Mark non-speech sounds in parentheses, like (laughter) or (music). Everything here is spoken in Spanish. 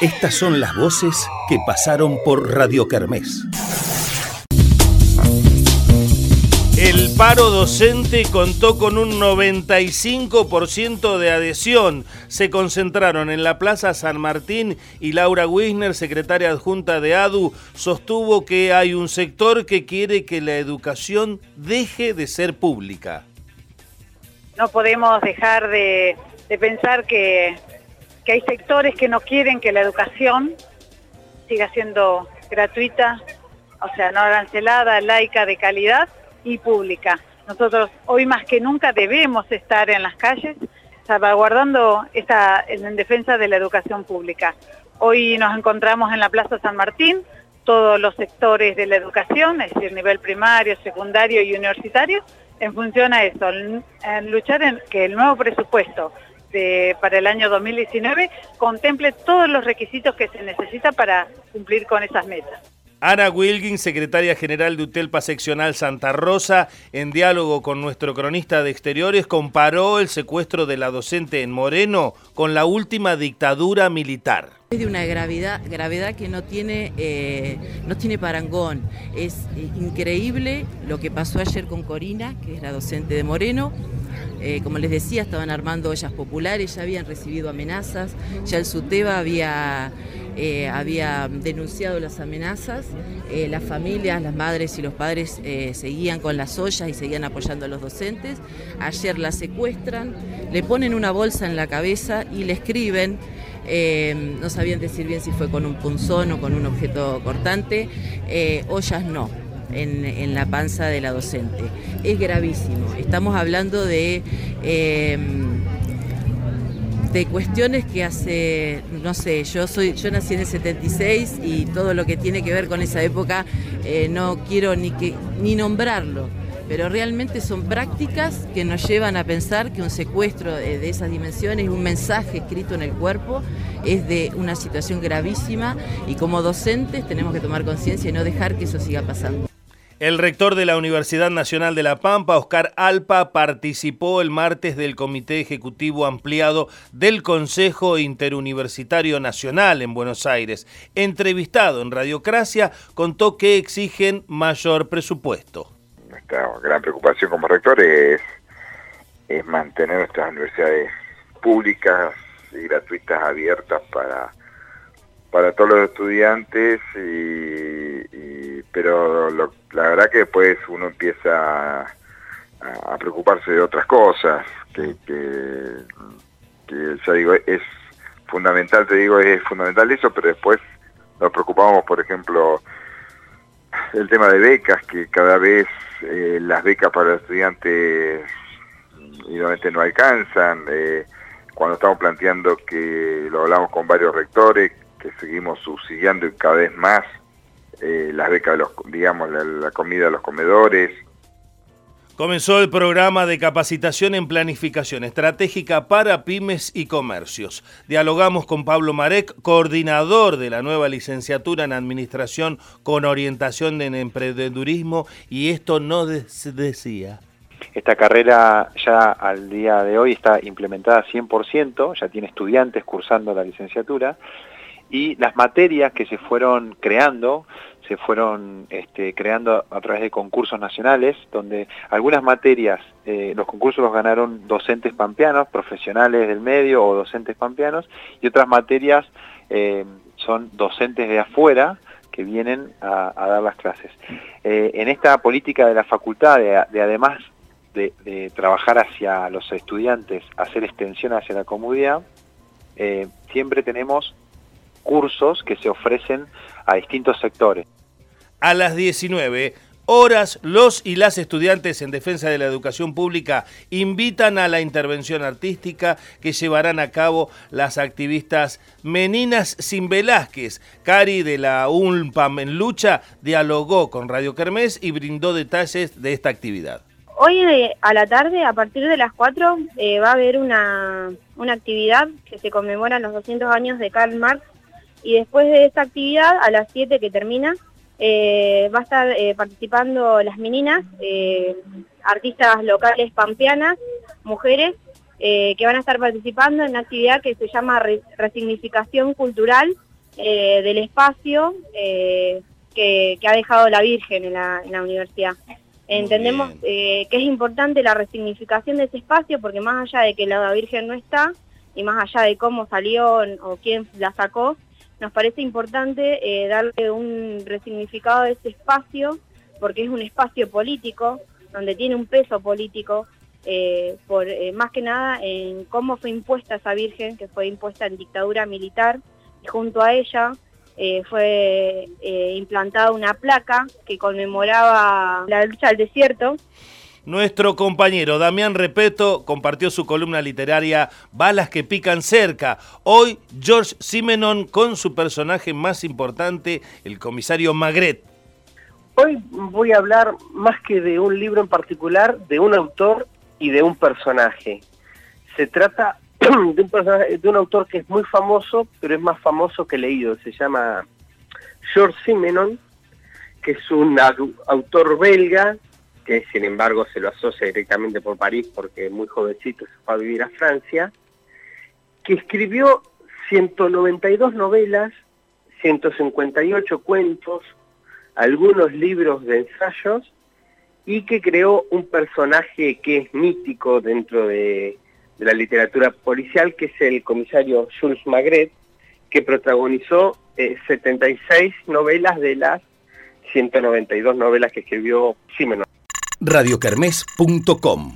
Estas son las voces que pasaron por Radio Kermés. El paro docente contó con un 95% de adhesión. Se concentraron en la Plaza San Martín y Laura Wisner, secretaria adjunta de ADU, sostuvo que hay un sector que quiere que la educación deje de ser pública. No podemos dejar de, pensar que, que hay sectores que no quieren que la educación siga siendo gratuita, o sea, no arancelada, laica, de calidad y pública. Nosotros hoy más que nunca debemos estar en las calles salvaguardando esta, en defensa de la educación pública. Hoy nos encontramos en la Plaza San Martín, todos los sectores de la educación, es decir, nivel primario, secundario y universitario, en función a eso, en, luchar en que el nuevo presupuesto de, para el año 2019 contemple todos los requisitos que se necesita para cumplir con esas metas. Ana Wilkins, secretaria general de UTELPA Seccional Santa Rosa, en diálogo con nuestro cronista de exteriores, comparó el secuestro de la docente en Moreno con la última dictadura militar. Es de una gravedad, gravedad que no tiene, eh, no tiene parangón. Es eh, increíble lo que pasó ayer con Corina, que es la docente de Moreno. Eh, como les decía, estaban armando ollas populares, ya habían recibido amenazas, ya el SUTEBA había eh, había denunciado las amenazas, eh, las familias, las madres y los padres seguían con las ollas y seguían apoyando a los docentes. Ayer la secuestran, le ponen una bolsa en la cabeza y le escriben, no sabían decir bien si fue con un punzón o con un objeto cortante, ollas no. En, la panza de la docente. Es gravísimo. Estamos hablando de de cuestiones que hace, no sé, yo soy, yo nací en el 76 y todo lo que tiene que ver con esa época eh, no quiero ni que ni nombrarlo, pero realmente son prácticas que nos llevan a pensar que un secuestro de, de esas dimensiones, un mensaje escrito en el cuerpo, es de una situación gravísima y como docentes tenemos que tomar conciencia y no dejar que eso siga pasando. El rector de la Universidad Nacional de La Pampa, Oscar Alpa, participó el martes del Comité Ejecutivo Ampliado del Consejo Interuniversitario Nacional en Buenos Aires. Entrevistado en Radiocracia, contó que exigen mayor presupuesto. Nuestra gran preocupación como rector es, mantener nuestras universidades públicas y gratuitas abiertas para todos los estudiantes y, pero lo, la verdad que después uno empieza a, preocuparse de otras cosas, que, que, ya digo, es fundamental, te digo, es fundamental eso, pero después nos preocupamos, por ejemplo, el tema de becas, que cada vez eh, las becas para estudiantes obviamente no alcanzan, eh, cuando estamos planteando que lo hablamos con varios rectores, que seguimos subsidiando y cada vez más eh, las becas, de los, digamos, la, comida de los comedores. Comenzó el programa de capacitación en planificación estratégica para pymes y comercios. Dialogamos con Pablo Marek, coordinador de la nueva licenciatura en Administración con orientación en emprendedurismo, y esto no decía. Esta carrera ya al día de hoy está implementada 100%, ya tiene estudiantes cursando la licenciatura, y las materias que se fueron creando se fueron este, creando a través de concursos nacionales, donde algunas materias, eh, los concursos los ganaron docentes pampeanos, profesionales del medio o docentes pampeanos, y otras materias eh, son docentes de afuera que vienen a, dar las clases. Eh, en esta política de la facultad, de, además de, trabajar hacia los estudiantes, hacer extensión hacia la comunidad, siempre tenemos cursos que se ofrecen a distintos sectores a las 19 horas, los y las estudiantes en defensa de la educación pública invitan a la intervención artística que llevarán a cabo las activistas Meninas Sin Velázquez. Cari de la UNPAM en lucha dialogó con Radio Kermés y brindó detalles de esta actividad. Hoy a la tarde, a partir de las 4, eh, va a haber una, una actividad que se conmemora los 200 años de Karl Marx y después de esta actividad, a las 7 que termina, eh, va a estar eh, participando las meninas, eh, artistas locales pampeanas, mujeres, que van a estar participando en una actividad que se llama Resignificación Cultural del espacio que, ha dejado la Virgen en la, universidad. Entendemos que es importante la resignificación de ese espacio porque más allá de que la Virgen no está y más allá de cómo salió o quién la sacó, nos parece importante darle un resignificado a ese espacio porque es un espacio político, donde tiene un peso político, eh, por eh, más que nada en cómo fue impuesta esa Virgen, que fue impuesta en dictadura militar, y junto a ella eh, fue implantada una placa que conmemoraba la lucha al desierto. Nuestro compañero Damián Repeto compartió su columna literaria Balas que pican cerca. Hoy George Simenon con su personaje más importante, el comisario Magret. Hoy voy a hablar más que de un libro en particular, de un autor y de un personaje. Se trata (clears throat) de un, de un autor que es muy famoso, pero es más famoso que leído. Se llama George Simenon, que es un autor belga, que sin embargo se lo asocia directamente por París porque muy jovencito se fue a vivir a Francia, que escribió 192 novelas, 158 cuentos, algunos libros de ensayos y que creó un personaje que es mítico dentro de, la literatura policial, que es el comisario Jules Magret, que protagonizó 76 eh, novelas de las 192 novelas que escribió Simenon. radiocarmes.com